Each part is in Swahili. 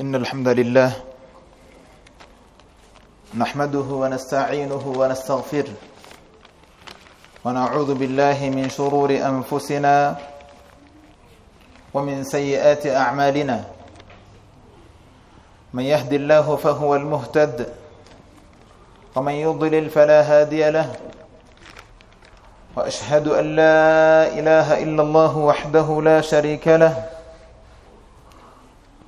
إن الحمد لله نحمده ونستعينه ونستغفره ونعوذ بالله من شرور أنفسنا ومن سيئات أعمالنا. من يهد الله فهو المهتد ومن يضلل فلا هادي له وأشهد أن لا إله إلا الله وحده لا شريك له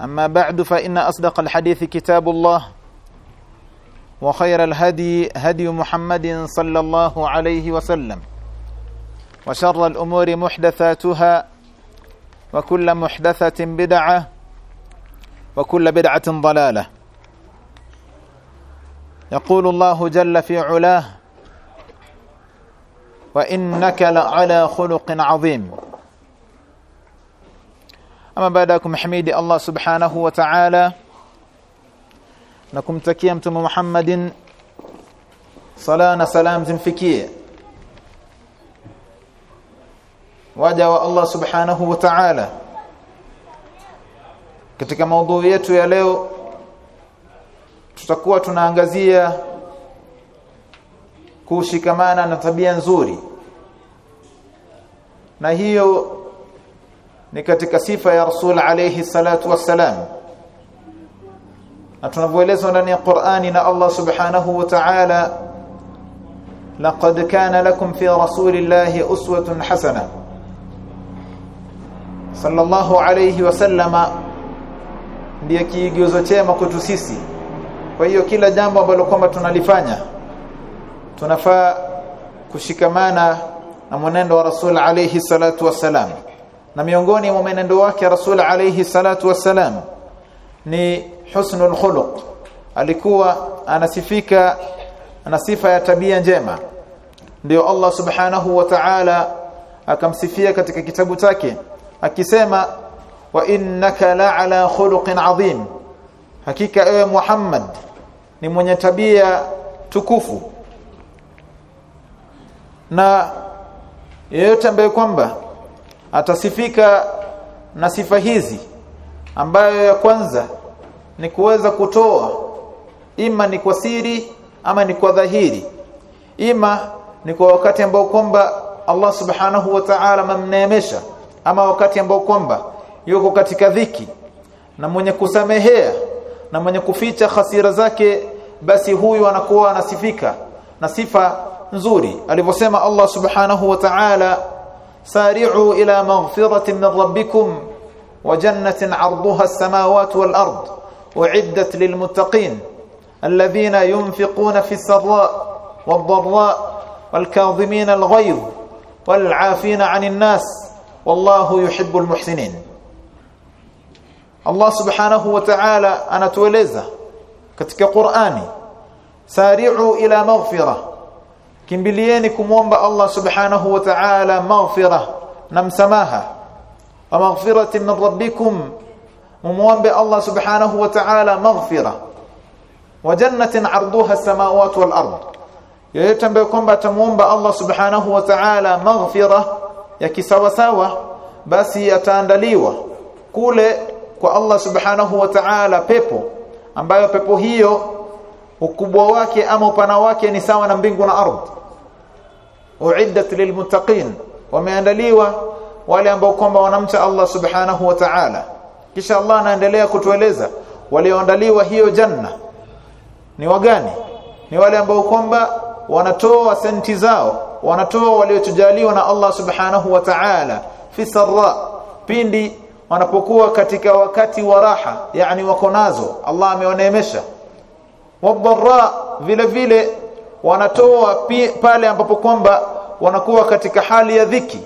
أما بعد فإن أصدق الحديث كتاب الله وخير الهدي هدي محمد صلى الله عليه وسلم وشر الأمور محدثاتها وكل محدثة بدعة وكل بدعة ضلالة. يقول الله جل في علاه وإنك لعلى خلق عظيم. Ama baada ya kumhimidi Allah subhanahu wa ta'ala na kumtakia mtume Muhammadin sala na salam zimfikie waja wa Allah subhanahu wa ta'ala katika maudhui yetu ya leo tutakuwa tunaangazia kushikamana na tabia nzuri. Na hiyo ni katika sifa ya Rasul alayhi salatu wassalam. Na tunavyoelezwa ndani ya Qur'ani na Allah subhanahu wa ta'ala laqad kana lakum fi rasulillahi uswatun hasana. Sallallahu alayhi wasallama ndiye kiigizo chema kwetu sisi. Kwa hiyo kila jambo ambalo kwamba tunalifanya tunafaa kushikamana na mwenendo wa Rasul alayhi salatu wassalam na miongoni mwa mwenendo wake Rasul alayhi salatu wassalam ni husnul khuluq. Alikuwa anasifika ana sifa ya tabia njema. Ndio Allah subhanahu wa ta'ala akamsifia katika kitabu chake akisema wa innaka la'ala khuluqin adhim hakika ewe Muhammad ni mwenye tabia tukufu. Na yeyote ambaye kwamba atasifika na sifa hizi ambayo ya kwanza ni kuweza kutoa. Ima ni kwa siri ama ni kwa dhahiri. Ima ni kwa wakati ambao kwamba Allah subhanahu wa ta'ala amemneemesha ama wakati ambao kwamba yuko katika dhiki na mwenye kusamehea na mwenye kuficha hasira zake basi huyu anakuwa anasifika na sifa nzuri. Alivyosema Allah subhanahu wa ta'ala سارعوا إلى مغفرة من ربكم وجنة عرضها السماوات والأرض أعدت للمتقين الذين ينفقون في السراء والضراء والكاظمين الغيظ والعافين عن الناس والله يحب المحسنين. الله سبحانه وتعالى أنا توليزه katika Qur'ani sari'u ila maghfirah kimbilieni kumwomba Allah subhanahu wa ta'ala maghfira na msamaha. Wa maghfirati min rabbikum. Mumwombe Allah subhanahu wa ta'ala maghfira. Wa jannatin 'arduha as-samawati wal ard. Yeyote ambaye kwamba atamuomba Allah subhanahu wa ta'ala maghfira ya kisawasawa basi ataandaliwa kule kwa Allah subhanahu wa ta'ala pepo ambayo pepo hiyo ukubwa wake ama upana wake ni sawa na mbingu na ardhi. Uiddat lilmuttaqin wameandaliwa wale ambao kwamba wanamcha Allah subhanahu wa ta'ala. Kisha Allah anaendelea kutueleza walioandaliwa hiyo janna ni wagani? Ni wale ambao kwamba wanatoa senti zao wanatoa waliotujaliwa na Allah subhanahu wa ta'ala fi sarra pindi wanapokuwa katika wakati wa raha yani wako nazo. Allah amewaneemesha wadharra vile vile wanatoa pale ambapo kwamba wanakuwa katika hali ya dhiki.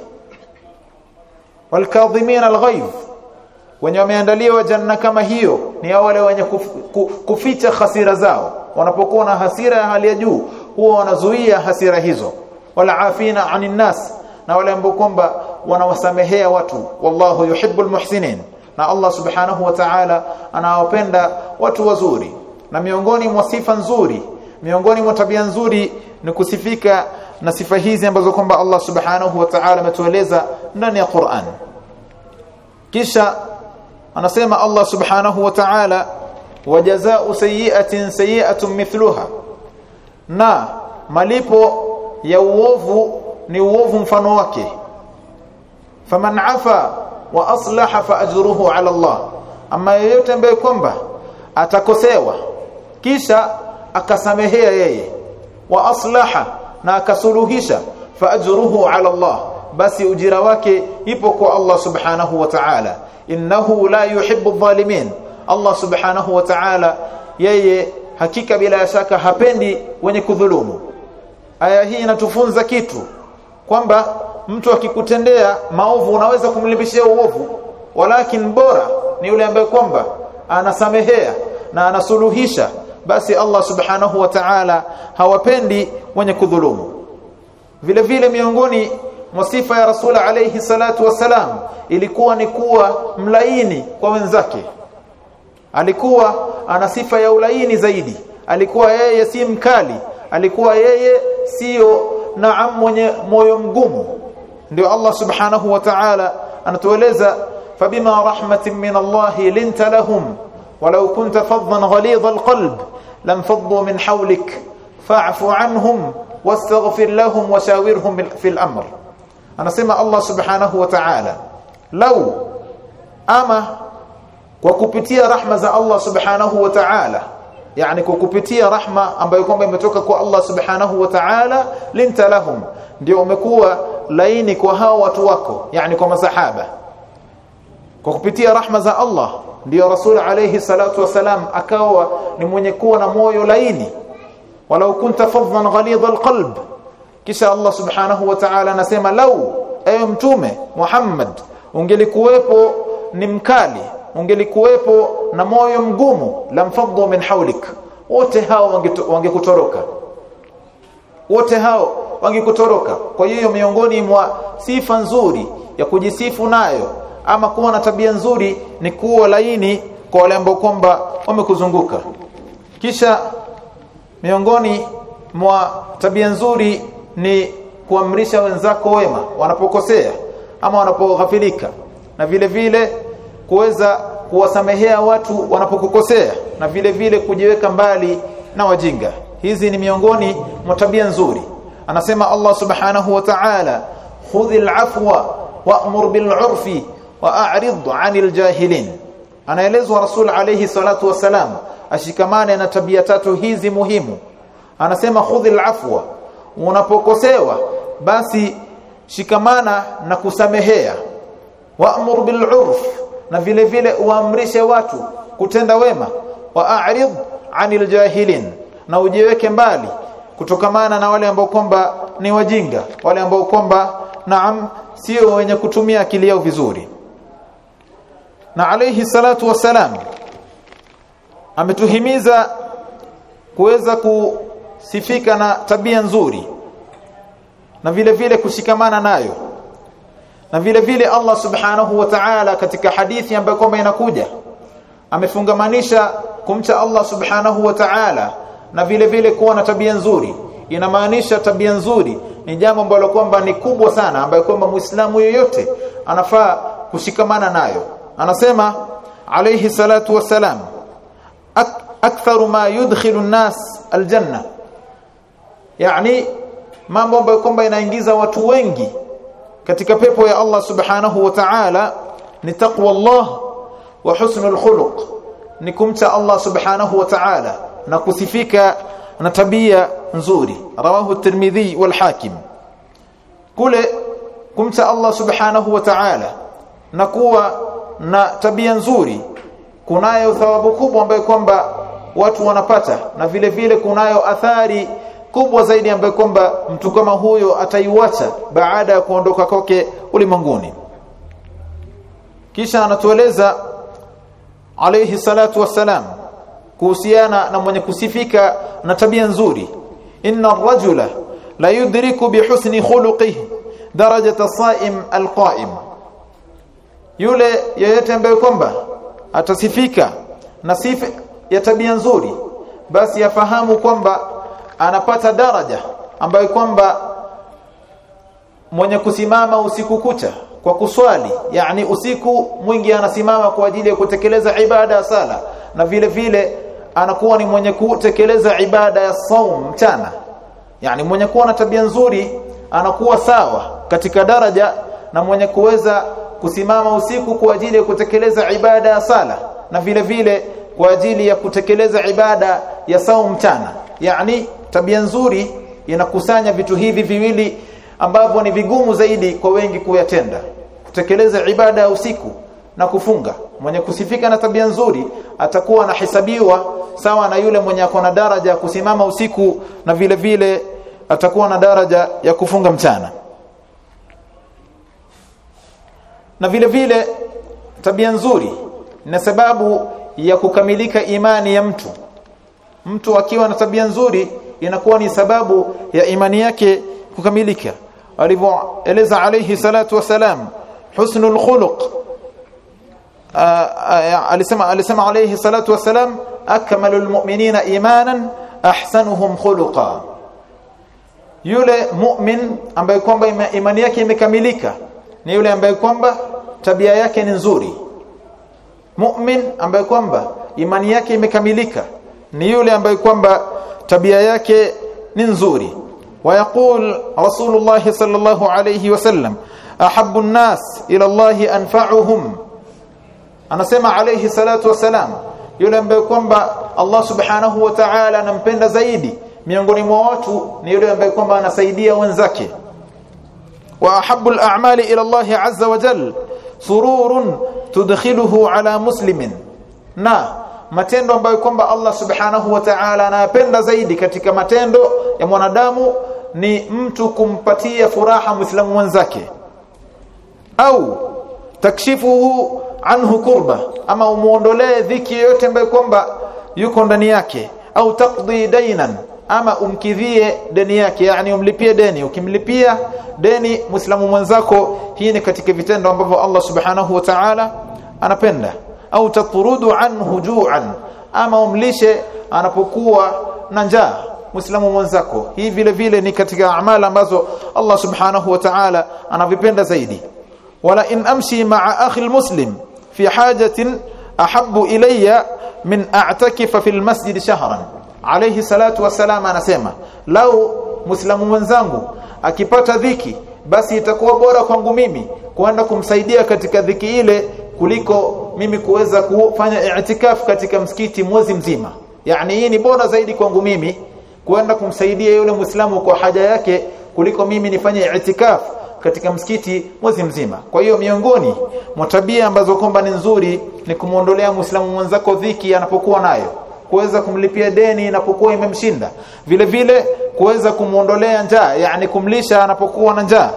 Walkadhimin alghayb wenye wameandaliwa janna kama hiyo ni wale wenye kuf, kuficha hasira zao. Wanapokuwa na hasira ya hali ya juu huwa wanazuia hasira hizo. Wala afina anin nas na wale ambao kwamba wanawasamehea watu. Wallahu yuhibbul muhsinin na Allah subhanahu wa ta'ala anawapenda watu wazuri na miongoni mwa sifa nzuri miongoni mwa tabia nzuri ni kusifika na sifa hizi ambazo kwamba Allah subhanahu wa ta'ala ametueleza ndani ya Qur'an. Kisha anasema Allah subhanahu wa ta'ala wajazaa'u sayyi'atin sayyi'atun mithluha. Na malipo ya uovu ni uovu mfano wake. Faman afa wa aslaha fa ajruhu ala Allah. Ama yeyote ambaye kwamba atakosewa kisha akasamehea yeye. Wa aslaha na akasuluhisha. Fa ajruhu ala Allah. Basi ujira wake ipo kwa Allah subhanahu wa ta'ala. Innahu la yuhibbu adh-dhalimin. Allah subhanahu wa ta'ala yeye hakika bila shaka hapendi wenye kudhulumu. Aya hii inatufunza kitu kwamba mtu akikutendea maovu unaweza kumlimbishia uovu. Walakin bora ni yule ambaye kwamba anasamehea na anasuluhisha basi Allah subhanahu wa ta'ala hawapendi wenye kudhulumu. Vile vile miongoni mwa sifa ya rasul alayhi salatu wasalam ilikuwa ni kuwa mlaini kwa wenzake. Alikuwa ana sifa ya ulaini zaidi. Alikuwa yeye si mkali. Alikuwa yeye sio naam mwenye moyo mgumu. Ndio Allah subhanahu wa ta'ala anatueleza fabima rahmatin min Allah linta lahum walau kunta faddan ghalidha alqalb faddu min hawlik fa'fu anhum wastaghfir lahum washawirhum fil amr anasema Allah subhanahu wa ta'ala lau ama kwa kupitia rahma za Allah subhanahu wa ta'ala yani kwa kupitia rahma ambayo kwamba imetoka kwa Allah subhanahu wa ta'ala linta lahum ndio umekuwa laini kwa hao watu wako yani kwa masahaba kwa kupitia rahma za Allah ndio rasul alayhi salatu wasalam akawa ni mwenye kuwa na moyo laini. Walau kunta fadhlan ghalidha alqalb. Kisha Allah subhanahu wa ta'ala anasema lau ewe mtume Muhammad ungelikuwepo ni mkali ungelikuwepo na moyo mgumu lamfaddu min hawlik. Wote hao wangekutoroka. Wote hao wangekutoroka. Kwa hiyo miongoni mwa sifa nzuri ya kujisifu nayo ama kuwa na tabia nzuri ni kuwa laini kwa wale ambao kwamba wamekuzunguka. Kisha miongoni mwa tabia nzuri ni kuamrisha wenzako wema wanapokosea ama wanapoghafilika. Na vile vile kuweza kuwasamehea watu wanapokukosea na vile vile kujiweka mbali na wajinga. Hizi ni miongoni mwa tabia nzuri. Anasema Allah subhanahu wa ta'ala khudhil afwa wa'mur bil 'urfi wa'rid 'anil jahilin. Anaelezwa rasul alayhi salatu wasalam ashikamane na tabia tatu hizi muhimu. Anasema khudhil afwa unapokosewa basi shikamana na kusamehea. Wa'mur bil 'urf na vile vile uamrishe watu kutenda wema. Wa a'rid 'anil jahilin na ujiweke mbali kutokamana na wale ambao kwamba ni wajinga wale ambao kwamba naam sio wenye kutumia akili yao vizuri na alayhi salatu wasalam ametuhimiza kuweza kusifika na tabia nzuri na vile vile kushikamana nayo na vile vile Allah subhanahu wa ta'ala katika hadithi ambayo kwamba inakuja amefungamanisha kumcha Allah subhanahu wa ta'ala na vile vile kuwa na tabia nzuri. Inamaanisha tabia nzuri ni jambo ambalo kwamba ni kubwa sana ambayo kwamba muislamu yoyote anafaa kushikamana nayo anasema alayhi salatu wassalam ak aktharu ma yudkhilu an-nas aljanna. Yani mambo ambayo kwamba inaingiza watu wengi katika pepo ya Allah subhanahu wa ta'ala ni taqwa Allah wa husnul khuluq ni kumcha Allah subhanahu wa ta'ala na kusifika na tabia nzuri. Rawahu at-Tirmidhi wal Hakim. Kule kumcha Allah subhanahu wa ta'ala na kuwa na tabia nzuri kunayo thawabu kubwa ambayo kwamba watu wanapata na vile vile kunayo athari kubwa zaidi ambayo kwamba mtu kama huyo ataiwacha baada ya kuondoka kwake ulimwenguni. Kisha anatueleza alayhi salatu wassalam kuhusiana na mwenye kusifika na tabia nzuri. Inna ar-rajula la yudriku bihusni khuluqihi darajata as-sa'im al-qa'im yule yeyote ambaye kwamba atasifika na sifa ya tabia nzuri basi yafahamu kwamba anapata daraja ambayo kwamba mwenye kusimama usiku kucha kwa kuswali yani usiku mwingi anasimama kwa ajili ya kutekeleza ibada ya sala na vile vile anakuwa ni mwenye kutekeleza ibada ya saum mchana. Yani mwenye kuwa na tabia nzuri anakuwa sawa katika daraja na mwenye kuweza kusimama usiku kwa ajili ya kutekeleza ibada ya sala na vile vile kwa ajili ya kutekeleza ibada ya saumu mchana. Yani tabia nzuri inakusanya vitu hivi viwili ambavyo ni vigumu zaidi kwa wengi kuyatenda. Kutekeleza ibada ya usiku na kufunga. Mwenye kusifika na tabia nzuri atakuwa anahesabiwa sawa na yule mwenye akona daraja ya kusimama usiku na vile vile atakuwa na daraja ya kufunga mchana na vile vile tabia nzuri na sababu ya kukamilika imani ya mtu. Mtu akiwa na tabia nzuri inakuwa ni sababu ya imani yake kukamilika. Alivyoeleza alayhi salatu wasalam husnul khuluq. Alisema alisema alayhi salatu wasalam akmalul mu'minina imanan ahsanuhum khuluqa. Yule mu'min ambaye kwamba imani yake imekamilika ni yule ambaye kwamba tabia yake ni nzuri mu'min ambaye kwamba imani yake imekamilika ni yule ambaye kwamba tabia yake ni nzuri ويقول رسول الله صلى الله عليه وسلم احب الناس الى الله انفعهم anasema alayhi salatu wasalam yule ambaye kwamba Allah subhanahu wa ta'ala anampenda zaidi miongoni mwa watu ni yule ambaye kwamba anasaidia wenzake wa ahabbu al-a'mali ila Allah azza wa jalla sururun tudkhiluhu ala muslimin. Na matendo ambayo kwamba Allah subhanahu wa ta'ala anayapenda zaidi katika matendo ya mwanadamu ni mtu kumpatia furaha muislamu mwenzake. Au takshifuhu anhu kurba ama umuondolee dhiki yote ambayo kwamba yuko ndani yake. Au taqdi dainan ama umkidhie deni yake yani umlipie deni. Ukimlipia deni muislamu mwenzako hii ni katika vitendo ambavyo Allah subhanahu wa ta'ala anapenda. Au tatrudu anhu ju'an ama umlishe anapokuwa na njaa muislamu mwenzako. Hii vile vile ni katika amala ambazo Allah subhanahu wa ta'ala anavipenda zaidi. Wala in amshi ma'a akhi almuslim fi hajatin ahabbu ilayya min a'takifa fi masjid shahran alayhi salatu wasalam anasema lau muislamu mwenzangu akipata dhiki basi itakuwa bora kwangu mimi kuenda kumsaidia katika dhiki ile kuliko mimi kuweza kufanya i'tikaf katika msikiti mwezi mzima. Yani hii ni bora zaidi kwangu mimi kuenda kumsaidia yule muislamu kwa haja yake kuliko mimi nifanye i'tikaf katika msikiti mwezi mzima. Kwa hiyo miongoni mwa tabia ambazo kwamba ni nzuri ni kumuondolea muislamu mwenzako dhiki anapokuwa nayo kuweza kumlipia deni inapokuwa imemshinda. Vile vile kuweza kumuondolea njaa yani kumlisha anapokuwa na njaa.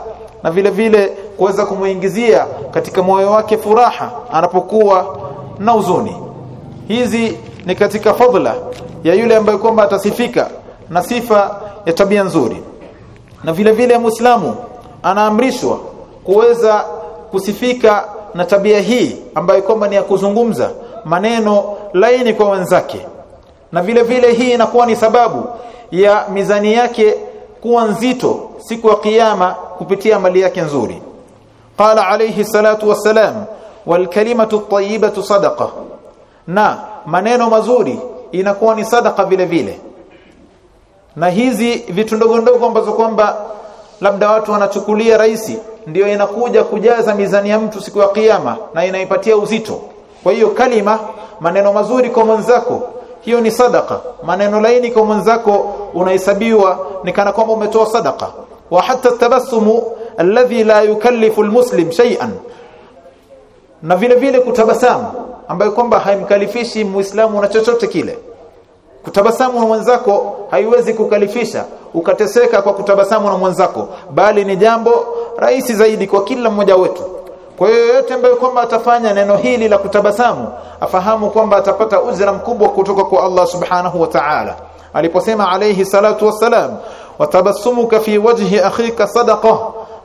Na vile vile kuweza kumuingizia katika moyo wake furaha anapokuwa na uzuni hizi ni katika fadhila ya yule ambaye kwamba atasifika na sifa ya tabia nzuri. Na vile vile muislamu anaamrishwa kuweza kusifika na tabia hii ambayo kwamba ni ya kuzungumza maneno laini kwa wenzake na vile vile hii inakuwa ni sababu ya mizani yake kuwa nzito siku ya kiyama kupitia mali yake nzuri. Qala alayhi salatu wassalam wal kalimatu tayyibatu sadaqa. Na maneno mazuri inakuwa ni sadaqa vile vile. Na hizi vitu ndogo ndogo ambazo kwamba labda watu wanachukulia rahisi ndiyo inakuja kujaza mizani ya mtu siku ya kiyama na inaipatia uzito. Kwa hiyo kalima maneno mazuri kwa mwenzako hiyo ni sadaka maneno laini kwa mwenzako unahesabiwa ni kana kwamba umetoa sadaka wa hata tabassumu alladhi la yukallifu almuslim shay'an. Na vile vile kutabasamu ambayo kwamba haimkalifishi muislamu na chochote kile. Kutabasamu na mwenzako haiwezi kukalifisha ukateseka kwa kutabasamu na mwenzako. Bali ni jambo rahisi zaidi kwa kila mmoja wetu kwa hiyo yote ambayo kwamba atafanya neno hili la kutabasamu afahamu kwamba atapata uzra mkubwa kutoka kwa Allah subhanahu wa ta'ala. Aliposema alayhi salatu wassalam watabassumuka fi wajhi akhika sadaqa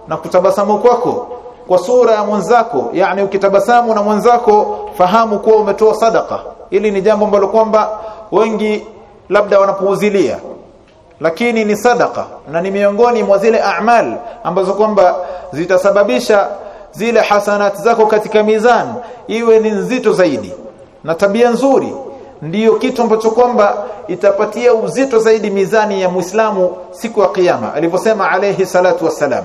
na kutabasamu kwako kwa sura ya mwanzako yani ukitabasamu na mwanzako fahamu kuwa umetoa sadaqa. Ili ni jambo ambalo kwamba wengi labda wanapuuzilia lakini ni sadaka na ni miongoni mwa zile a'mal ambazo kwamba zitasababisha zile hasanati zako katika mizani iwe ni nzito zaidi na tabia nzuri ndiyo kitu ambacho kwamba itapatia uzito zaidi mizani ya Muislamu siku ya kiyama. Alivyosema alayhi salatu wassalam.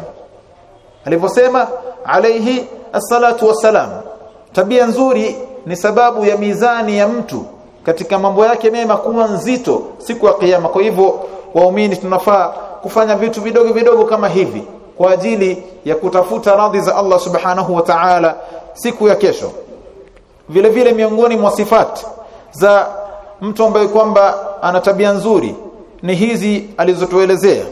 Alivyosema alayhi assalatu wassalam. Tabia nzuri ni sababu ya mizani ya mtu katika mambo yake mema kuwa nzito siku ya kiyama. Kwa hivyo waumini tunafaa kufanya vitu vidogo vidogo kama hivi kwa ajili ya kutafuta radhi za Allah subhanahu wa ta'ala siku ya kesho. Vile vile miongoni mwa sifati za mtu ambaye kwamba ana tabia nzuri ni hizi alizotuelezea.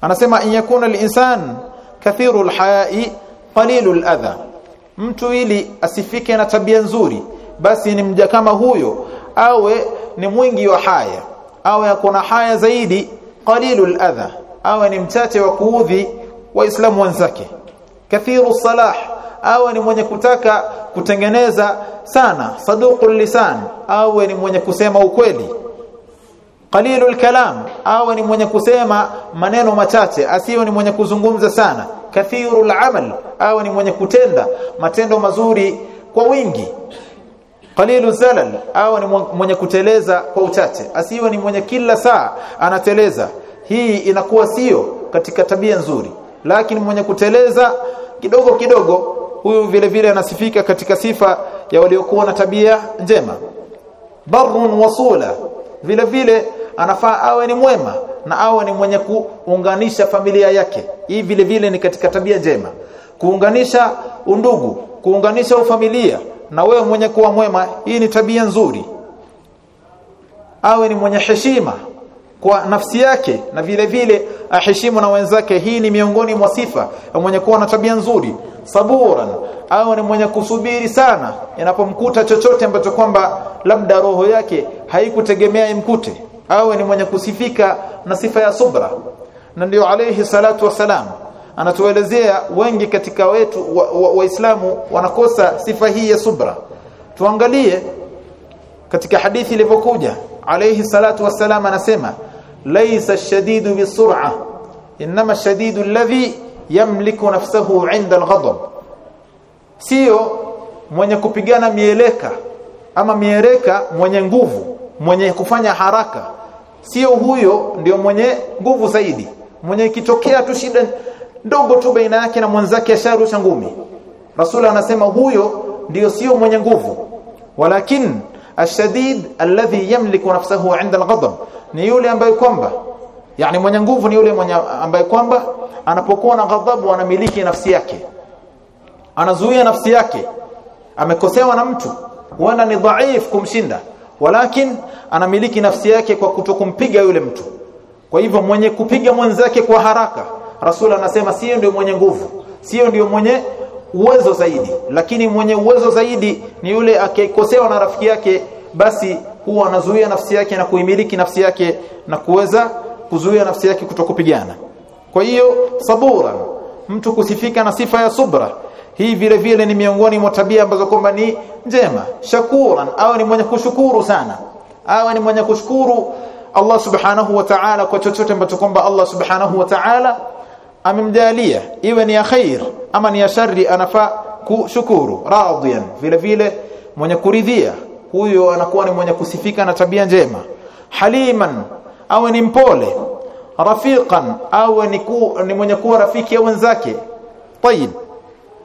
Anasema in yakuna al-insan kathiru al-haya'i qalilu al-adha mtu ili asifike na tabia nzuri basi ni mja kama huyo awe ni mwingi wa haya awe akona haya zaidi qalilul adha awe ni mchache wa kuudhi waislamu wenzake. Kathiru salah awe ni mwenye kutaka kutengeneza sana saduqul lisan awe ni mwenye kusema ukweli. Qalilul kalam awe ni mwenye kusema maneno machache asiwe ni mwenye kuzungumza sana. Kathirul amal awe ni mwenye kutenda matendo mazuri kwa wingi. Qalilu zalal awe ni mwenye kuteleza kwa uchache asiwe ni mwenye kila saa anateleza hii inakuwa sio katika tabia nzuri. Lakini mwenye kuteleza kidogo kidogo huyu vile vile anasifika katika sifa ya waliokuwa na tabia njema. Barun wasula vile vile anafaa awe ni mwema na awe ni mwenye kuunganisha familia yake. Hii vile vile ni katika tabia njema. Kuunganisha undugu kuunganisha ufamilia na wewe mwenye kuwa mwema hii ni tabia nzuri. Awe ni mwenye heshima kwa nafsi yake na vile vile aheshimu na wenzake. Hii ni miongoni mwa sifa mwenye kuwa na tabia nzuri saburan au ni mwenye kusubiri sana inapomkuta chochote ambacho kwamba labda roho yake haikutegemea imkute awe ni mwenye kusifika na sifa ya subra. Na ndio alayhi salatu wasalam anatuelezea wengi katika wetu waislamu wa, wa wanakosa sifa hii ya subra. Tuangalie katika hadithi ilivyokuja alayhi salatu wasalam anasema laysa ash-shadidu bisur'a inma ash-shadidu alladhi yamliku nafsahu 'inda al-ghadab mwenye kupigana mieleka ama mieleka mwenye nguvu mwenye kufanya haraka. Sio huyo ndio mwenye nguvu zaidi mwenye ikitokea tu shida ndogo tu baina yake na mwenzake asharusha ngumi. Rasul anasema huyo ndio sio mwenye nguvu. Walakin ashadid alladhi yamliku nafsahu 'inda al-ghadab ni yule ambaye kwamba yani mwenye nguvu ni yule mwenye ambaye kwamba anapokuwa na ghadhabu anamiliki nafsi yake. Anazuia nafsi yake. Amekosewa na mtu. Huenda ni dhaif kumshinda. Walakin anamiliki nafsi yake kwa kutokumpiga yule mtu. Kwa hivyo mwenye kupiga mwenzake kwa haraka rasul anasema sio ndio mwenye nguvu. Sio ndio mwenye uwezo zaidi. Lakini mwenye uwezo zaidi ni yule akikosewa na rafiki yake basi huwa anazuia nafsi yake na kuimiliki nafsi yake na kuweza kuzuia nafsi yake kutokupigana. Kwa hiyo sabura mtu kusifika na sifa ya subra hii vile vile ni miongoni mwa tabia ambazo kwamba ni njema shakuran au ni mwenye kushukuru sana. Au ni mwenye kushukuru Allah subhanahu wa ta'ala kwa chochote ambacho kwamba Allah subhanahu wa ta'ala amemjalia. Iwe ni ya khair ama ni ya shari anafaa kushukuru radiyan vile vile mwenye kuridhia huyo anakuwa ni mwenye kusifika na tabia njema. Haliman awe ni mpole. Rafiqan awe ni, ku, ni mwenye kuwa rafiki ya wenzake. Tayib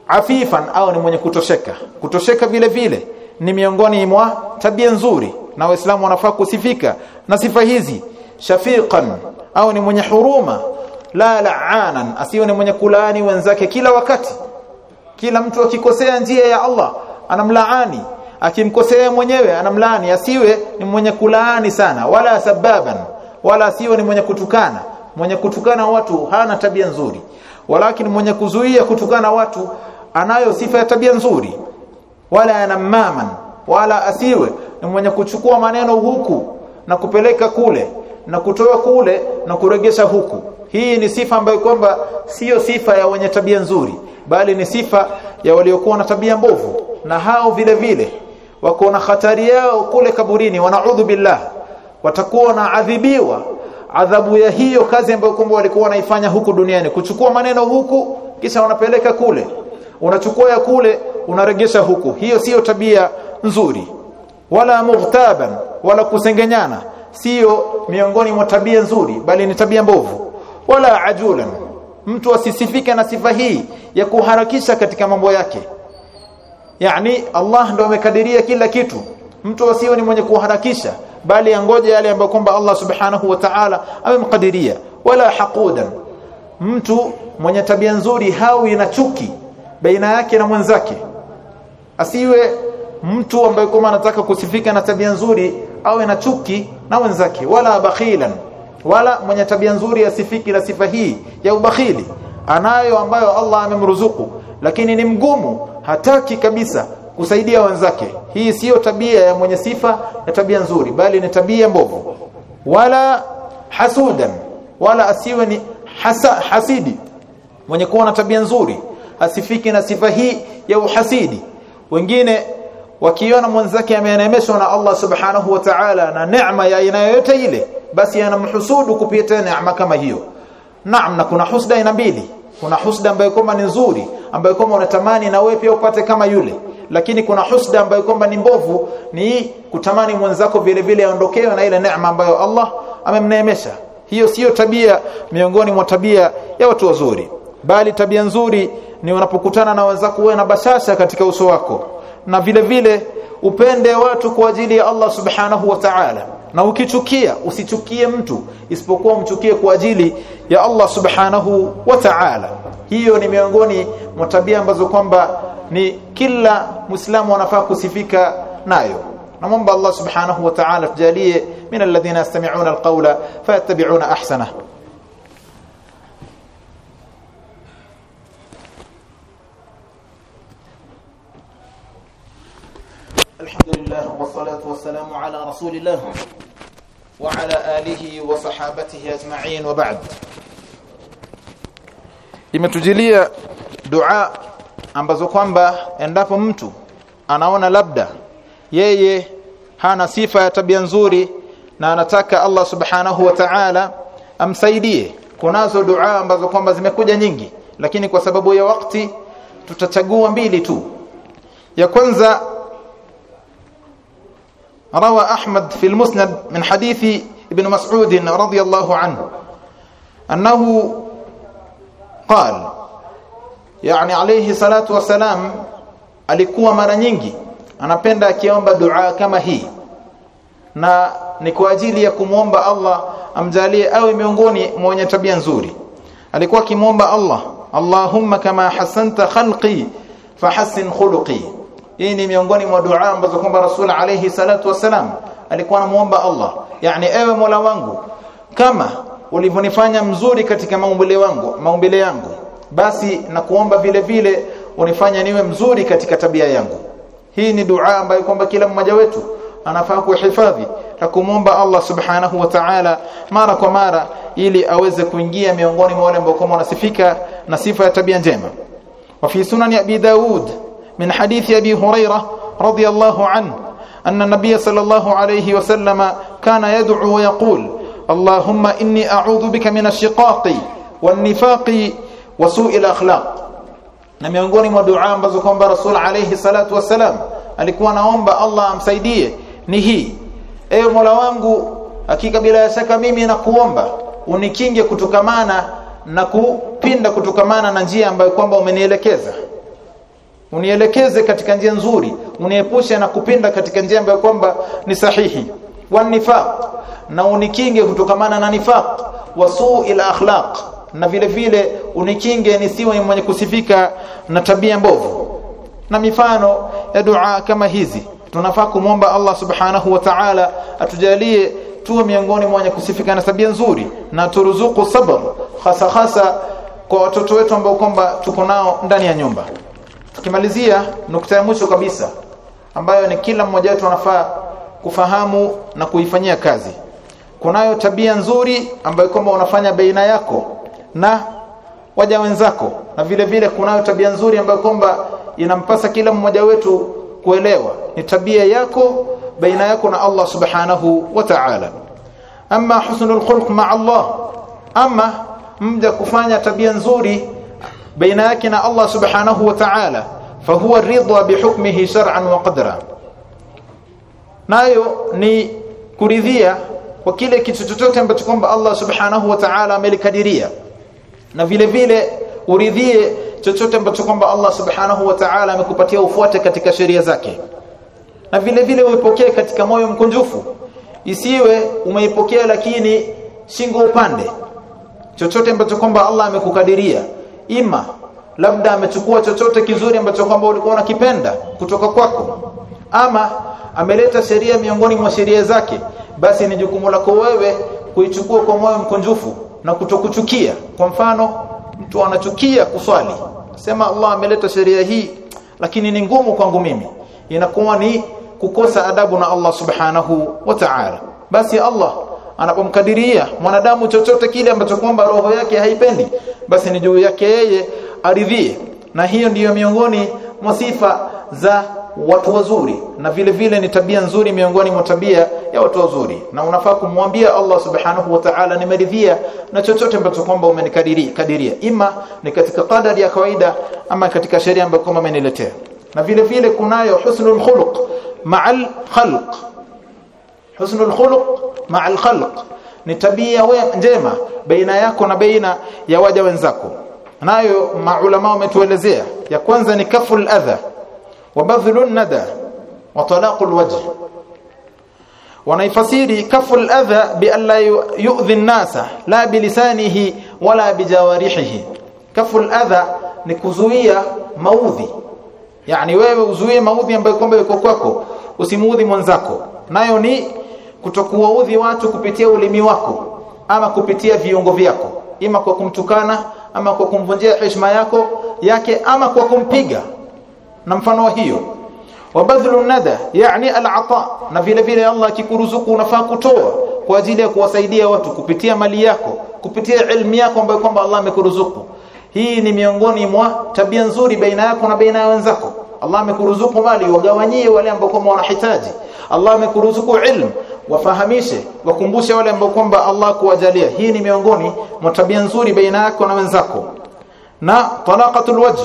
afifan awe ni mwenye kutosheka. Kutosheka vile vile ni miongoni mwa tabia nzuri na waislamu wanafaa kusifika. Na sifa hizi shafiqan awe ni mwenye huruma la la'anan asiwe ni mwenye kulaani wenzake kila wakati. Kila mtu akikosea njia ya Allah anamlaani. Akimkosea mwenyewe anamlaani. Asiwe ni mwenye kulaani sana wala sababan wala asiwe ni mwenye kutukana. Mwenye kutukana watu hana tabia nzuri. Walakin mwenye kuzuia kutukana watu anayo sifa ya tabia nzuri. Wala anamaman wala asiwe ni mwenye kuchukua maneno huku na kupeleka kule na kutoa kule na kuregesha huku. Hii ni sifa ambayo kwamba sio sifa ya wenye tabia nzuri bali ni sifa ya waliokuwa na tabia mbovu na hao vile vile wako na hatari yao kule kaburini wanaudhu billah. Watakuwa na adhibiwa adhabu ya hiyo kazi ambayo kwamba walikuwa wanaifanya huku duniani. Kuchukua maneno huku kisha wanapeleka kule. Unachukua ya kule unaregesha huku. Hiyo siyo tabia nzuri. Wala mughtaban wala kusengenyana sio miongoni mwa tabia nzuri bali ni tabia mbovu. Wala ajulan mtu asisifike na sifa hii ya kuharakisha katika mambo yake. Yani Allah ndo amekadiria kila kitu. Mtu asiwe ni mwenye kuharakisha bali angoje yale ambayo kwamba Allah subhanahu wa ta'ala amemkadiria. Wala haqudan mtu mwenye tabia nzuri hawi na chuki baina yake na mwenzake. Asiwe mtu ambaye kama anataka kusifika na tabia nzuri awe na chuki na wenzake wala bakhilan wala mwenye tabia nzuri asifiki na sifa hii ya ubakhili. Anayo ambayo Allah amemruzuku lakini ni mgumu hataki kabisa kusaidia wenzake. Hii siyo tabia ya mwenye sifa ya tabia nzuri bali ni tabia mbovu. Wala hasudan wala asiwe ni hasa, hasidi. Mwenye kuwa na tabia nzuri asifiki na sifa hii ya uhasidi. Wengine wakiona mwenzake ameneemeshwa na Allah subhanahu wa ta'ala na neema ya aina yoyote ile basi anamhusudu kupitia neema kama hiyo. Naam na kuna husda aina mbili. Kuna husda ambayo kwamba ni nzuri ambayo kwamba unatamani na wewe pia upate kama yule. Lakini kuna husda ambayo kwamba ni mbovu ni kutamani mwenzako vile vile aondokewe na ile neema ambayo Allah amemneemesha. Hiyo siyo tabia miongoni mwa tabia ya watu wazuri. Bali tabia nzuri ni unapokutana na wenzako wewe na bashasha katika uso wako na vile vile upende watu kwa ajili ya Allah subhanahu wa ta'ala. Na ukichukia usichukie mtu isipokuwa umchukie kwa ajili ya Allah subhanahu wa ta'ala. Hiyo ni miongoni mwa tabia ambazo kwamba ni kila muislamu anafaa kusifika nayo. Namwomba Allah subhanahu wa ta'ala tujalie min alladhina yastami'una alqawla fayattabi'una ahsana الحمد لله والصلاة والسلام على رسول الله وعلى آله وصحابته أجمعين وبعد imetujilia dua ambazo kwamba endapo mtu anaona labda yeye hana sifa ya tabia nzuri na anataka Allah subhanahu wa ta'ala amsaidie kunazo dua ambazo kwamba zimekuja nyingi lakini kwa sababu ya wakati tutachagua mbili tu ya kwanza روى أحمد في المسند من حديث ابن مسعود رضي الله عنه أنه قال يعني عليه الصلاة والسلام alikuwa mara nyingi anapenda akiomba dua kama hii na ni kwa ajili ya kumwomba Allah amjalie awe miongoni mwa wenye tabia nzuri alikuwa akimwomba Allah Allahumma kama hasanta khalqi fahassin khuluqi hii ni miongoni mwa dua ambazo kwamba Rasul alayhi salatu wasalam alikuwa anamuomba Allah. Yani ewe Mola wangu kama ulivyonifanya mzuri katika maumbile wangu maumbile yangu basi na kuomba vile vile unifanya niwe mzuri katika tabia yangu. Hii ni dua ambayo kwamba kila mmoja wetu anafaa kuhifadhi na kumomba Allah subhanahu wa ta'ala mara kwa mara ili aweze kuingia miongoni mwa wale ambao wanasifika na sifa ya tabia njema. Wa fi sunan abi daud من حديث أبي هريرة رضي الله عنه أن النبي صلى الله عليه وسلم كان يدعو ويقول اللهم إني أعوذ بك من الشقاق والنفاق وسوء الأخلاق na miongoni mwa dua ambazo kwamba Rasul alayhi salatu wasalam alikuwa naomba Allah amsaidie ni hii ewe Mola wangu hakika bila shaka mimi nakuomba unikinge kutokamana na kupinda kutokamana na njia ambayo kwamba umenielekeza unielekeze katika njia nzuri. Uniepushe na kupinda katika njia ambayo kwamba ni sahihi. Wa nifaq. Na unikinge kutokamana na nifaq. Wa su'il akhlaq. Na vile vile unikinge nisiwe mwenye kusifika na tabia mbovu. Na mifano ya dua kama hizi. Tunafaa kumwomba Allah subhanahu wa ta'ala atujalie tuwe miongoni mwa wenye kusifika na tabia nzuri. Na turuzuku sabr. Hasa hasa kwa watoto wetu ambao kwamba tuko nao ndani ya nyumba tukimalizia nukta ya mwisho kabisa ambayo ni kila mmoja wetu anafaa kufahamu na kuifanyia kazi. Kunayo tabia nzuri ambayo kwamba unafanya baina yako na waja wenzako na vile vile kunayo tabia nzuri ambayo kwamba inampasa kila mmoja wetu kuelewa. Ni tabia yako baina yako na Allah subhanahu wa ta'ala. Ama husnul khulq ma Allah. Ama mja kufanya tabia nzuri baina yake na Allah subhanahu wa ta'ala fahuwa ridha bihukmihi shar'an wa qadra nayo ni kuridhia kwa kile kitu chochote ambacho kwamba Allah subhanahu wa ta'ala amelikadiria na vile vile uridhie chochote ambacho kwamba Allah subhanahu wa ta'ala amekupatia ufuate katika sheria zake na vile vile uipokee katika moyo mkunjufu isiwe umeipokea lakini shingo upande chochote ambacho kwamba Allah amekukadiria ima labda amechukua chochote kizuri ambacho kwamba ulikuwa unakipenda kutoka kwako. Ama ameleta sheria miongoni mwa sheria zake basi ni jukumu lako wewe kuichukua kwa moyo mkunjufu na kutokuchukia. Kwa mfano mtu anachukia kuswali. Sema Allah ameleta sheria hii lakini ni ngumu kwangu mimi. Inakuwa ni kukosa adabu na Allah subhanahu wa ta'ala. Basi Allah anapomkadiria mwanadamu chochote kile ambacho kwamba roho yake haipendi basi ni juu yake yeye aridhie. Na hiyo ndiyo miongoni mwa sifa za watu wazuri. Na vile vile ni tabia nzuri miongoni mwa tabia ya watu wazuri. Na unafaa kumwambia Allah subhanahu wa ta'ala nimeridhia na chochote ambacho kwamba umenikadiria kadiria. Ima ni katika qadari ya kawaida ama katika sheria ambayo kwamba umeniletea na vile vile kunayo husnul khuluq ma'al khalq. Husnul khuluq ma'al khalq ni tabia njema baina yako na baina ya waja wenzako. Nayo maulama wametuelezea ya kwanza ni kaful adha wa badhlun nada wa talaqul wajh wanaifasiri kaful adha bi alla yu'dhi an-nasa la bilisanihi wala bijawarihi kaful adha ni kuzuia maudhi. Yani wewe uzuie maudhi ambayo kwamba yuko kwako usimuudhi mwanzako nayo ni kutokuwaudhi watu kupitia ulimi wako ama kupitia viungo vyako ima kwa kumtukana ama kwa kumvunjia heshima yako yake ama kwa kumpiga. Na mfano wa hiyo wabadhlu nada yani alata na vile vile Allah akikuruzuku unafaa kutoa kwa ajili ya kuwasaidia watu kupitia mali yako kupitia elimu yako ambayo kwamba Allah amekuruzuku. Hii ni miongoni mwa tabia nzuri baina yako na baina ya wenzako. Allah amekuruzuku mali wagawanyie wale ambao kwamba wanahitaji. Allah amekuruzuku ilmu wafahamishe wakumbushe wale ambao kwamba Allah kuwajalia. Hii ni miongoni mwa tabia nzuri baina yako na wenzako. Na talaqatul wajh.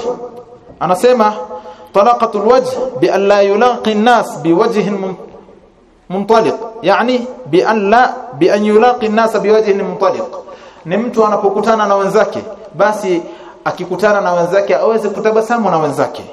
Anasema talaqatul wajh bi an la yulaqi an-nas biwajhin muntaliq. Yani bi an la bi an yulaqi an-nas biwajhin muntaliq. Ni mtu anapokutana na wenzake basi akikutana na wenzake aweze kutabasamu na wenzake.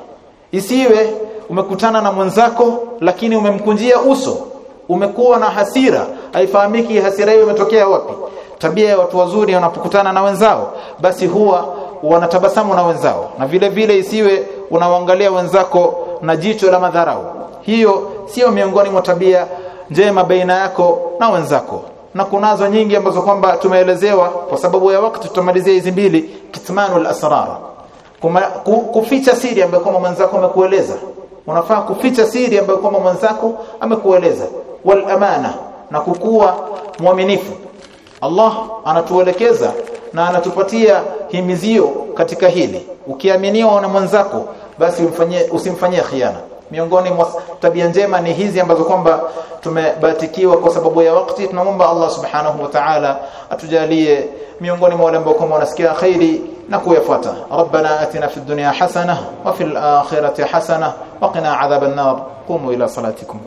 Isiwe umekutana na mwenzako lakini umemkunjia uso umekuwa na hasira haifahamiki hasira hiyo imetokea wapi. Tabia ya watu wazuri wanapokutana na wenzao basi huwa wanatabasamu na wenzao na vile vile isiwe unawaangalia wenzako na jicho la madharau. Hiyo sio miongoni mwa tabia njema baina yako na wenzako. Na kunazo nyingi ambazo kwamba tumeelezewa kwa sababu ya wakati tutamalizia hizi mbili kitmanul asrar. Kuficha siri ambayo kama mwenzako amekueleza unafaa kuficha siri ambayo kwamba mwenzako amekueleza. Wal amana na kukua mwaminifu. Allah anatuelekeza na anatupatia himizio katika hili. Ukiaminiwa na mwenzako basi umfanyie usimfanyie khiana. Miongoni mwa tabia njema ni hizi ambazo kwamba tumebatikiwa kwa sababu ya wakati. Tunamwomba Allah subhanahu wa ta'ala atujalie miongoni mwa wale ambao kama wanasikia khairi na kuyafuata rabbana atina fid dunya hasana wa fil akhirati hasana wa qina adhaban nar qumu ila salatikum